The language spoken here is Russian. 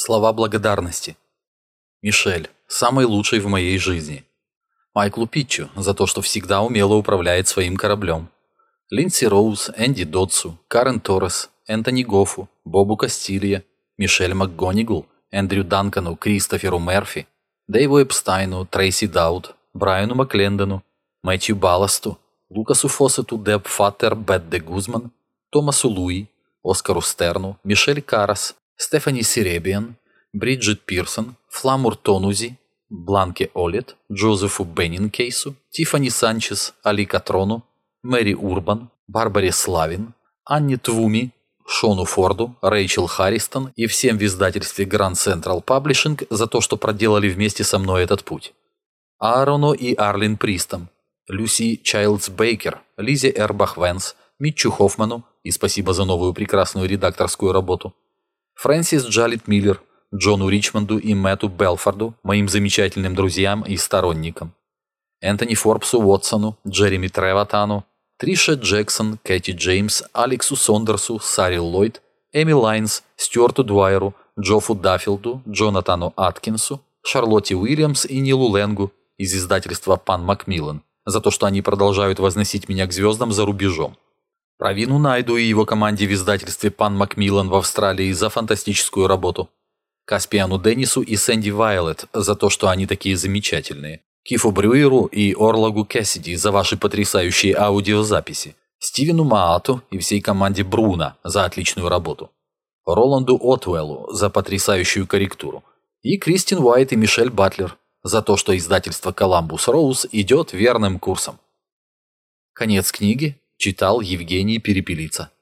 Слова благодарности. Мишель, самый лучший в моей жизни. Майклу Питчу за то, что всегда умело управляет своим кораблем. Линдси Роуз, Энди Дотсу, Карен Торрес, Энтони Гофу, Бобу Кастилья, Мишель МакГонигл, Эндрю Данкану, Кристоферу Мерфи, Дэйву Эпстайну, Трейси Даут, Брайану Маклендону, Мэтью Балласту, Лукасу Фоссету, Деб Фаттер, Бет де Гузман, Томасу Луи, Оскару Стерну, Мишель Карас, Стефани Серебиан, Бриджит Пирсон, Фламур Тонузи, Бланке Олет, Джозефу Беннинкейсу, Тифани Санчес, Али Катрону, Мэри Урбан, Барбаре Славин, Анне Твуми, Шону Форду, Рэйчел Харристон и всем в издательстве Grand Central Publishing за то, что проделали вместе со мной этот путь. Аарону и Арлин Пристом, Люси Чайлдс Бейкер, Лизе Эрбах Венс, Митчу Хоффману и спасибо за новую прекрасную редакторскую работу, Фрэнсис Джалит Миллер, Джону Ричмонду и Мэтту Белфорду, моим замечательным друзьям и сторонникам, Энтони Форбсу Уотсону, Джереми Треватану, Триша Джексон, Кэти Джеймс, Алексу Сондерсу, Сари Ллойд, Эми Лайнс, Стюарту Дуайеру, Джоффу Даффилду, Джонатану Аткинсу, Шарлотте Уильямс и Нилу Ленгу из издательства «Пан Макмиллан» за то, что они продолжают возносить меня к звездам за рубежом. Правину Найду и его команде в издательстве «Пан Макмиллан» в Австралии за фантастическую работу. Каспиану Деннису и Сэнди Вайлет за то, что они такие замечательные. Кифу Брюеру и Орлагу Кэссиди за ваши потрясающие аудиозаписи. Стивену Маату и всей команде Бруна за отличную работу. Роланду Отвеллу за потрясающую корректуру. И Кристин Уайт и Мишель Батлер за то, что издательство Коламбус Роуз идет верным курсом. Конец книги читал Евгений Перепелица.